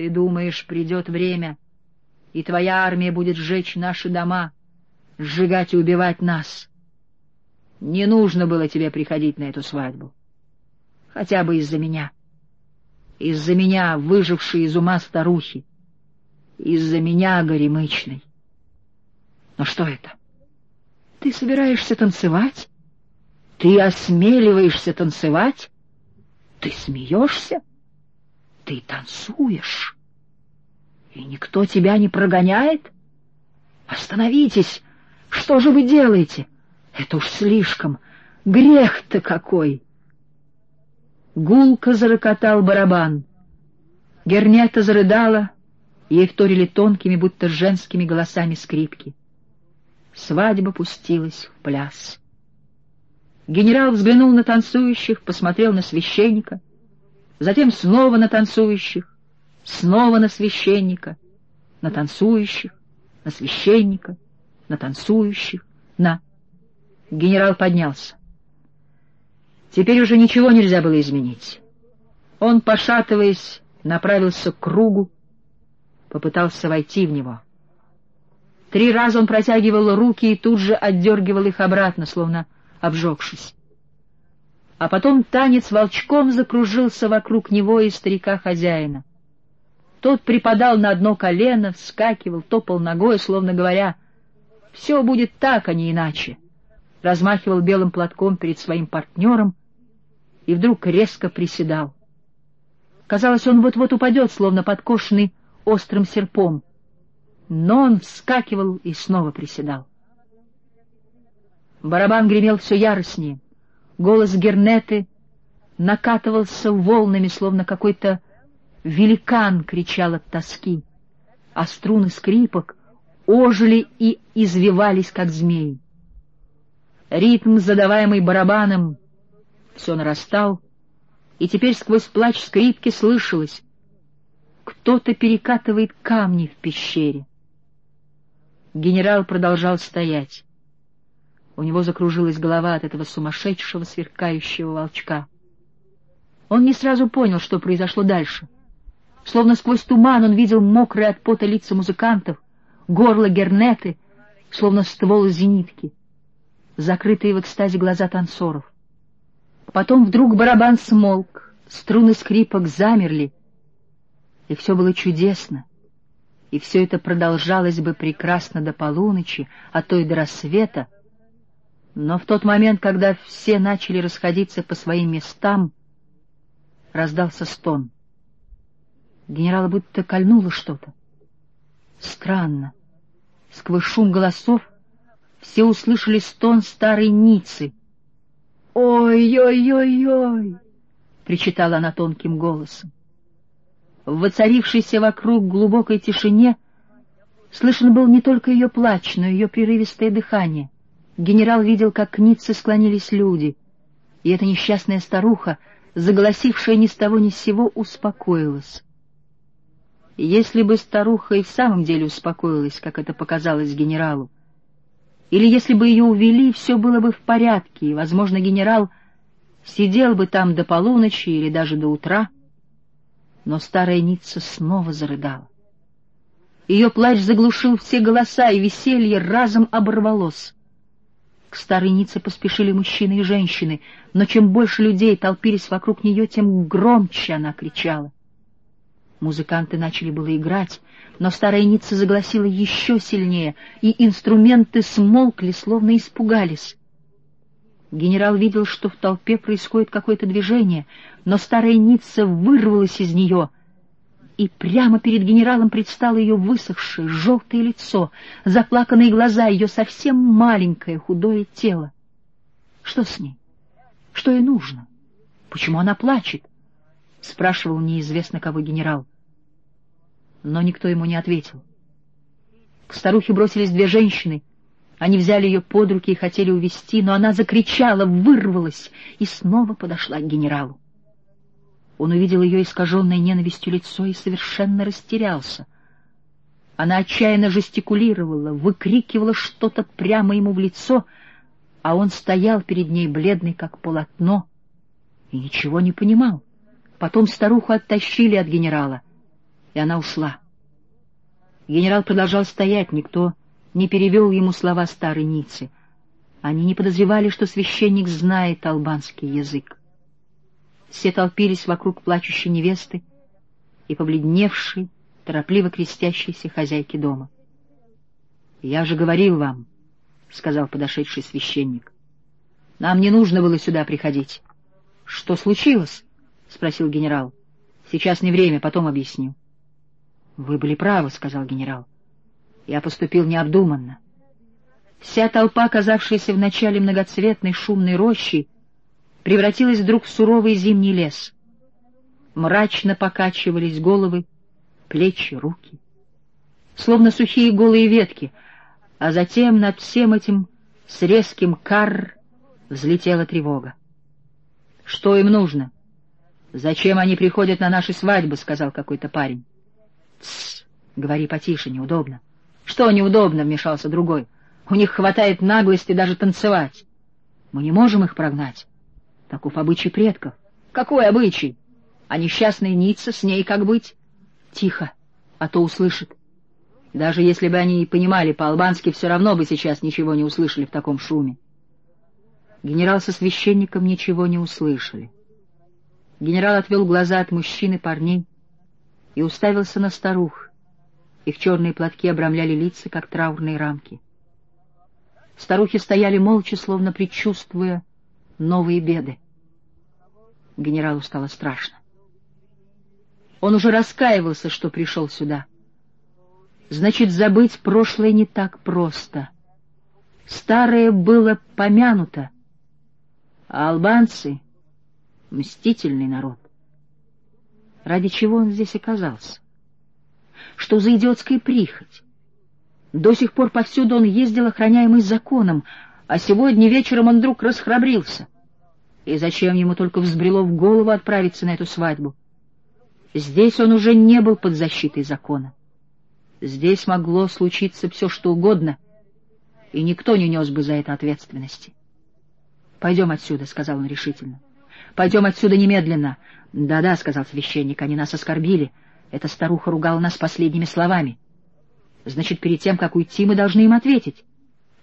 Ты думаешь, придет время, и твоя армия будет сжечь наши дома, сжигать и убивать нас. Не нужно было тебе приходить на эту свадьбу. Хотя бы из-за меня. Из-за меня, выжившей из ума старухи. Из-за меня, горемычной. Но что это? Ты собираешься танцевать? Ты осмеливаешься танцевать? Ты смеешься? Ты танцуешь? И никто тебя не прогоняет? Остановитесь! Что же вы делаете? Это уж слишком. Грех-то какой! Гулко зарокотал барабан. Гернета зарыдала, ей вторили тонкими, будто женскими голосами скрипки. Свадьба пустилась в пляс. Генерал взглянул на танцующих, посмотрел на священника, затем снова на танцующих, снова на священника, на танцующих, на священника, на танцующих, на... Генерал поднялся. Теперь уже ничего нельзя было изменить. Он, пошатываясь, направился к кругу, попытался войти в него. Три раза он протягивал руки и тут же отдергивал их обратно, словно обжегшись. А потом танец волчком закружился вокруг него и старика-хозяина. Тот припадал на одно колено, вскакивал, топал ногой, словно говоря, «Все будет так, а не иначе», размахивал белым платком перед своим партнером и вдруг резко приседал. Казалось, он вот-вот упадет, словно подкошенный острым серпом, но он вскакивал и снова приседал. Барабан гремел все яростнее. Голос Гернеты накатывался волнами, словно какой-то великан кричал от тоски, а струны скрипок ожили и извивались, как змеи. Ритм, задаваемый барабаном, все нарастал, и теперь сквозь плач скрипки слышалось — кто-то перекатывает камни в пещере. Генерал продолжал стоять. У него закружилась голова от этого сумасшедшего, сверкающего волчка. Он не сразу понял, что произошло дальше. Словно сквозь туман он видел мокрые от пота лица музыкантов, горло гернеты, словно ствол зенитки, закрытые в экстазе глаза танцоров. Потом вдруг барабан смолк, струны скрипок замерли, и все было чудесно, и все это продолжалось бы прекрасно до полуночи, а то и до рассвета, но в тот момент, когда все начали расходиться по своим местам, раздался стон. Генерала будто кольнуло что-то. Странно. Сквозь шум голосов все услышали стон старой Ницы. «Ой-ой-ой-ой!» — причитала она тонким голосом. В воцарившейся вокруг глубокой тишине слышен был не только ее плач, но и ее прерывистое дыхание. Генерал видел, как к Ницце склонились люди, и эта несчастная старуха, заголосившая ни с того ни с сего, успокоилась. Если бы старуха и в самом деле успокоилась, как это показалось генералу, или если бы ее увели, все было бы в порядке, и, возможно, генерал сидел бы там до полуночи или даже до утра. Но старая Ницца снова зарыдала. Ее плач заглушил все голоса, и веселье разом оборвалось. К старой Ницце поспешили мужчины и женщины, но чем больше людей толпились вокруг нее, тем громче она кричала. Музыканты начали было играть, но старая Ницца загласила еще сильнее, и инструменты смолкли, словно испугались. Генерал видел, что в толпе происходит какое-то движение, но старая Ницца вырвалась из нее, и прямо перед генералом предстало ее высохшее, желтое лицо, заплаканные глаза, ее совсем маленькое, худое тело. Что с ней? Что ей нужно? Почему она плачет? — спрашивал неизвестно кого генерал но никто ему не ответил. К старухе бросились две женщины. Они взяли ее под руки и хотели увести, но она закричала, вырвалась и снова подошла к генералу. Он увидел ее искаженное ненавистью лицо и совершенно растерялся. Она отчаянно жестикулировала, выкрикивала что-то прямо ему в лицо, а он стоял перед ней, бледный как полотно, и ничего не понимал. Потом старуху оттащили от генерала — и она ушла. Генерал продолжал стоять, никто не перевел ему слова старой Ницы. Они не подозревали, что священник знает албанский язык. Все толпились вокруг плачущей невесты и побледневшей, торопливо крестящейся хозяйки дома. — Я же говорил вам, — сказал подошедший священник, — нам не нужно было сюда приходить. — Что случилось? — спросил генерал. — Сейчас не время, потом объясню. — Вы были правы, — сказал генерал. — Я поступил необдуманно. Вся толпа, оказавшаяся в начале многоцветной шумной рощи, превратилась вдруг в суровый зимний лес. Мрачно покачивались головы, плечи, руки. Словно сухие голые ветки, а затем над всем этим с резким карр взлетела тревога. — Что им нужно? — Зачем они приходят на наши свадьбы? — сказал какой-то парень. — Тссс, говори потише, неудобно. — Что неудобно? — вмешался другой. — У них хватает наглости даже танцевать. Мы не можем их прогнать. Таков обычай предков. Какой обычай? А несчастная Ницца с ней как быть? Тихо, а то услышит. Даже если бы они и понимали по-албански, все равно бы сейчас ничего не услышали в таком шуме. Генерал со священником ничего не услышали. Генерал отвел глаза от мужчин и парней и уставился на старух. Их черные платки обрамляли лица, как траурные рамки. Старухи стояли молча, словно предчувствуя новые беды. Генералу стало страшно. Он уже раскаивался, что пришел сюда. Значит, забыть прошлое не так просто. Старое было помянуто, а албанцы — мстительный народ. Ради чего он здесь оказался? Что за идиотская прихоть? До сих пор повсюду он ездил, охраняемый законом, а сегодня вечером он вдруг расхрабрился. И зачем ему только взбрело в голову отправиться на эту свадьбу? Здесь он уже не был под защитой закона. Здесь могло случиться все, что угодно, и никто не нес бы за это ответственности. — Пойдем отсюда, — сказал он решительно. — Пойдем отсюда немедленно. Да — Да-да, — сказал священник, — они нас оскорбили. Эта старуха ругала нас последними словами. Значит, перед тем, как уйти, мы должны им ответить.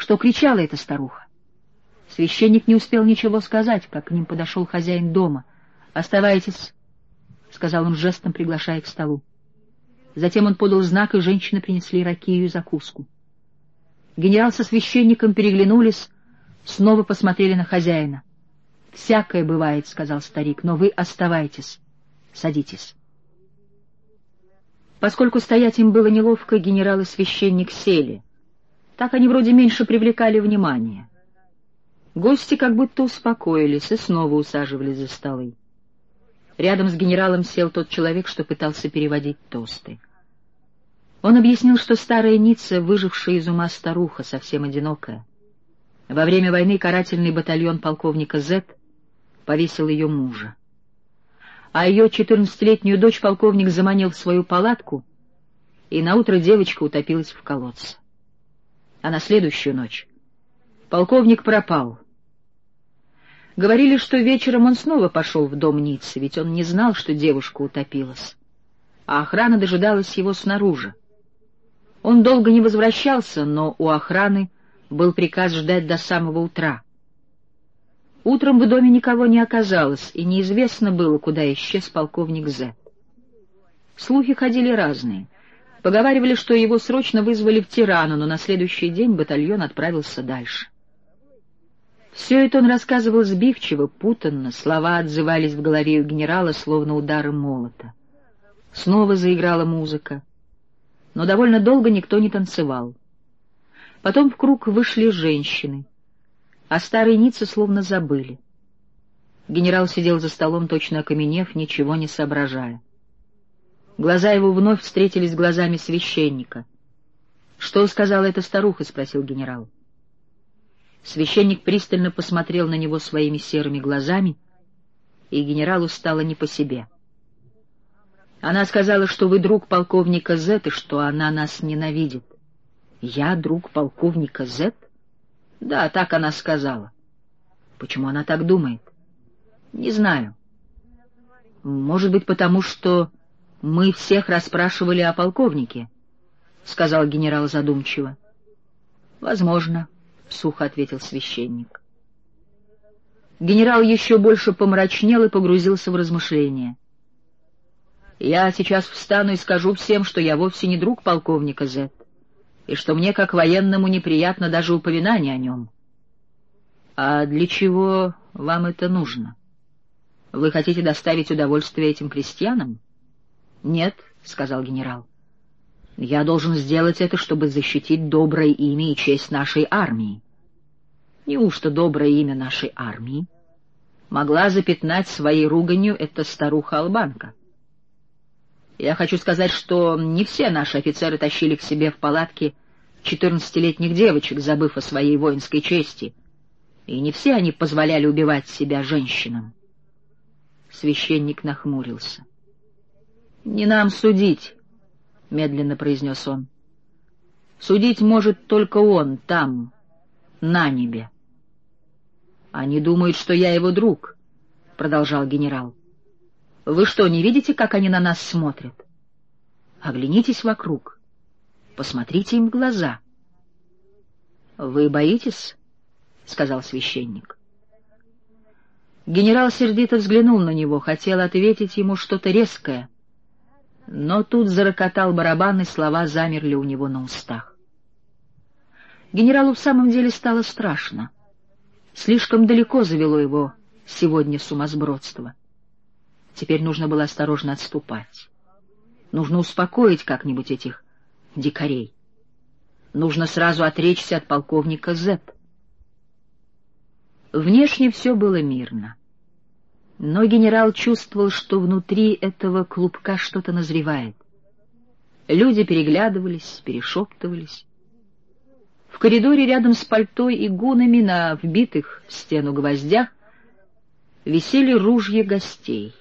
Что кричала эта старуха? Священник не успел ничего сказать, как к ним подошел хозяин дома. — Оставайтесь, — сказал он жестом, приглашая к столу. Затем он подал знак, и женщины принесли ракию и закуску. Генерал со священником переглянулись, снова посмотрели на хозяина. — Всякое бывает, — сказал старик, — но вы оставайтесь. Садитесь. Поскольку стоять им было неловко, генерал и священник сели. Так они вроде меньше привлекали внимания. Гости как будто успокоились и снова усаживались за столы. Рядом с генералом сел тот человек, что пытался переводить тосты. Он объяснил, что старая Ницца, выжившая из ума старуха, совсем одинокая. Во время войны карательный батальон полковника З повесил ее мужа. А ее четырнадцатилетнюю дочь полковник заманил в свою палатку, и наутро девочка утопилась в колодце. А на следующую ночь полковник пропал — Говорили, что вечером он снова пошел в дом Ниццы, ведь он не знал, что девушка утопилась. А охрана дожидалась его снаружи. Он долго не возвращался, но у охраны был приказ ждать до самого утра. Утром в доме никого не оказалось, и неизвестно было, куда исчез полковник З. Слухи ходили разные. Поговаривали, что его срочно вызвали в Тирану, но на следующий день батальон отправился дальше. Все это он рассказывал сбивчиво, путанно, слова отзывались в голове у генерала, словно удары молота. Снова заиграла музыка, но довольно долго никто не танцевал. Потом в круг вышли женщины, а старые Ницы словно забыли. Генерал сидел за столом, точно окаменев, ничего не соображая. Глаза его вновь встретились с глазами священника. — Что сказала эта старуха? — спросил генерал. — Священник пристально посмотрел на него своими серыми глазами, и генералу стало не по себе. Она сказала, что вы друг полковника Зет, и что она нас ненавидит. Я друг полковника Зет? Да, так она сказала. Почему она так думает? Не знаю. Может быть, потому что Мы всех расспрашивали о полковнике, — сказал генерал задумчиво. — Возможно, — сухо ответил священник. Генерал еще больше помрачнел и погрузился в размышления. «Я сейчас встану и скажу всем, что я вовсе не друг полковника Зет, и что мне, как военному, неприятно даже упоминание о нем. А для чего вам это нужно? Вы хотите доставить удовольствие этим крестьянам?» «Нет», — сказал генерал. «Я должен сделать это, чтобы защитить доброе имя и честь нашей армии. Неужто доброе имя нашей армии могла запятнать своей руганью эта старуха-албанка? Я хочу сказать, что не все наши офицеры тащили к себе в палатки четырнадцатилетних девочек, забыв о своей воинской чести, и не все они позволяли убивать себя женщинам. Священник нахмурился. — Не нам судить, — медленно произнес он. — Судить может только он там, на небе. «Они думают, что я его друг», — продолжал генерал. «Вы что, не видите, как они на нас смотрят? Оглянитесь вокруг. Посмотрите им в глаза». «Вы боитесь?» — сказал священник. Генерал сердито взглянул на него, хотел ответить ему что-то резкое, но тут зарокотал барабан, и слова замерли у него на устах. Генералу в самом деле стало страшно. Слишком далеко завело его сегодня сумасбродство. Теперь нужно было осторожно отступать. Нужно успокоить как-нибудь этих дикарей. Нужно сразу отречься от полковника Зет. Внешне все было мирно. Но генерал чувствовал, что внутри этого клубка что-то назревает. Люди переглядывались, перешептывались. В коридоре рядом с пальто и гунами на вбитых в стену гвоздях висели ружья гостей.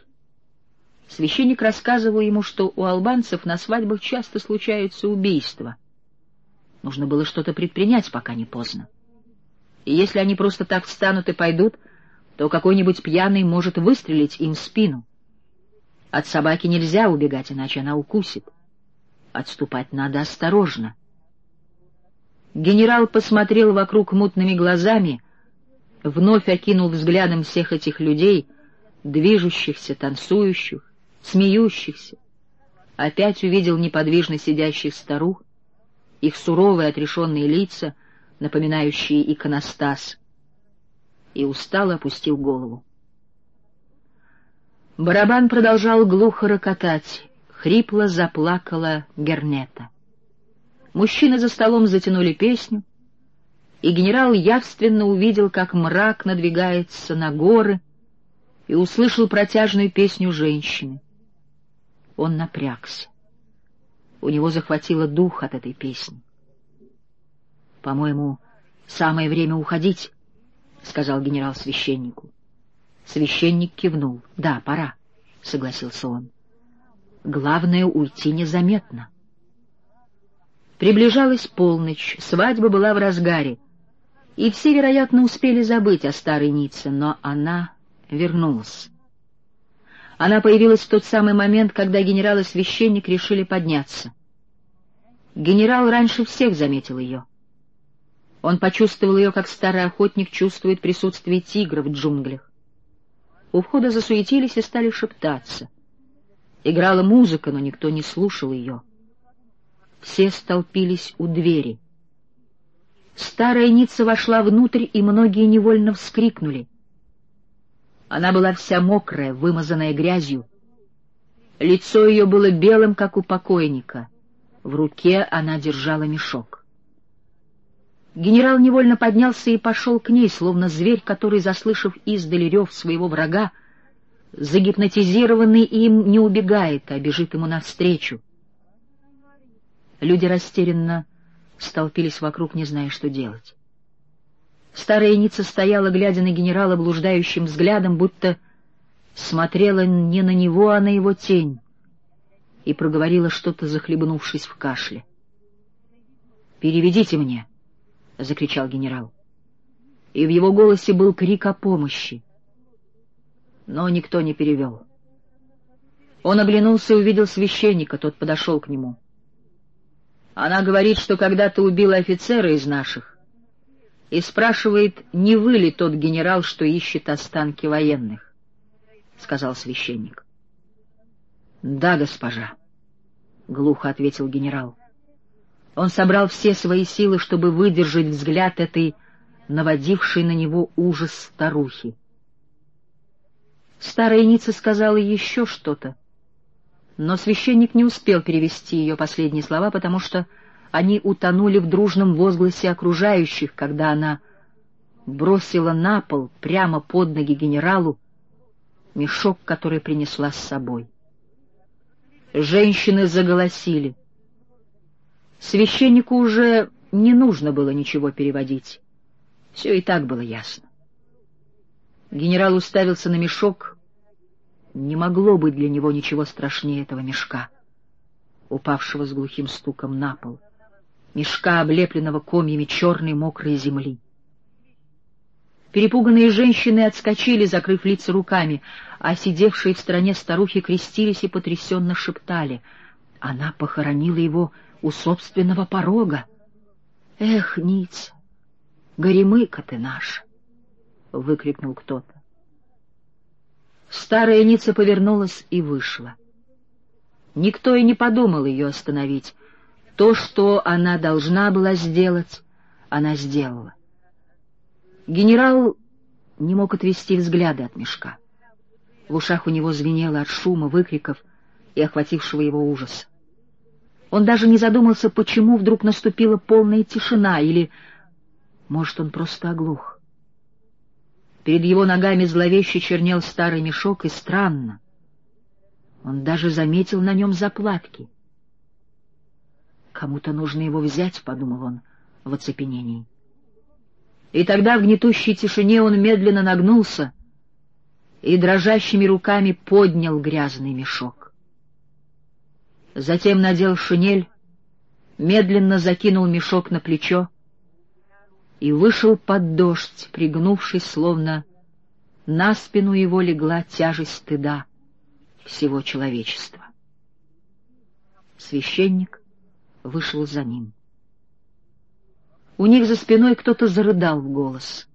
Священник рассказывал ему, что у албанцев на свадьбах часто случаются убийства. Нужно было что-то предпринять, пока не поздно. И если они просто так встанут и пойдут, то какой-нибудь пьяный может выстрелить им в спину. От собаки нельзя убегать, иначе она укусит. Отступать надо осторожно. Генерал посмотрел вокруг мутными глазами, вновь окинул взглядом всех этих людей, движущихся, танцующих, смеющихся. Опять увидел неподвижно сидящих старух, их суровые отрешенные лица, напоминающие иконостас, и устало опустил голову. Барабан продолжал глухо рокотать, хрипло заплакала Гернета. Мужчины за столом затянули песню, и генерал явственно увидел, как мрак надвигается на горы, и услышал протяжную песню женщины. Он напрягся. У него захватило дух от этой песни. — По-моему, самое время уходить, — сказал генерал священнику. Священник кивнул. — Да, пора, — согласился он. — Главное — уйти незаметно. — Приближалась полночь, свадьба была в разгаре, и все, вероятно, успели забыть о старой Ницце, но она вернулась. Она появилась в тот самый момент, когда генерал и священник решили подняться. Генерал раньше всех заметил ее. Он почувствовал ее, как старый охотник чувствует присутствие тигра в джунглях. У входа засуетились и стали шептаться. Играла музыка, но никто не слушал ее. Все столпились у двери. Старая Ницца вошла внутрь, и многие невольно вскрикнули. Она была вся мокрая, вымазанная грязью. Лицо ее было белым, как у покойника. В руке она держала мешок. Генерал невольно поднялся и пошел к ней, словно зверь, который, заслышав издали рев своего врага, загипнотизированный им не убегает, а бежит ему навстречу. Люди растерянно столпились вокруг, не зная, что делать. Старая Ницца стояла, глядя на генерала блуждающим взглядом, будто смотрела не на него, а на его тень, и проговорила что-то, захлебнувшись в кашле. «Переведите мне!» — закричал генерал. И в его голосе был крик о помощи. Но никто не перевел. Он оглянулся и увидел священника, тот подошел к нему. Она говорит, что когда-то убила офицера из наших, и спрашивает, не вы ли тот генерал, что ищет останки военных, — сказал священник. — Да, госпожа, — глухо ответил генерал. Он собрал все свои силы, чтобы выдержать взгляд этой наводившей на него ужас старухи. Старая Ница сказала еще что-то, но священник не успел перевести ее последние слова, потому что они утонули в дружном возгласе окружающих, когда она бросила на пол прямо под ноги генералу мешок, который принесла с собой. Женщины заголосили. Священнику уже не нужно было ничего переводить. Все и так было ясно. Генерал уставился на мешок. Не могло быть для него ничего страшнее этого мешка, упавшего с глухим стуком на пол, мешка, облепленного комьями черной мокрой земли. Перепуганные женщины отскочили, закрыв лица руками, а сидевшие в стороне старухи крестились и потрясенно шептали. Она похоронила его у собственного порога. Эх, Ниц, горемыка ты наша! — выкрикнул кто-то. Старая Ница повернулась и вышла. Никто и не подумал ее остановить. То, что она должна была сделать, она сделала. Генерал не мог отвести взгляды от мешка. В ушах у него звенело от шума, выкриков и охватившего его ужаса. Он даже не задумался, почему вдруг наступила полная тишина, или, может, он просто оглух. Перед его ногами зловеще чернел старый мешок, и странно. Он даже заметил на нем заплатки. «Кому-то нужно его взять», — подумал он в оцепенении. И тогда в гнетущей тишине он медленно нагнулся и дрожащими руками поднял грязный мешок. Затем надел шинель, медленно закинул мешок на плечо и вышел под дождь, пригнувшись, словно на спину его легла тяжесть стыда всего человечества. Священник вышел за ним. У них за спиной кто-то зарыдал в голос.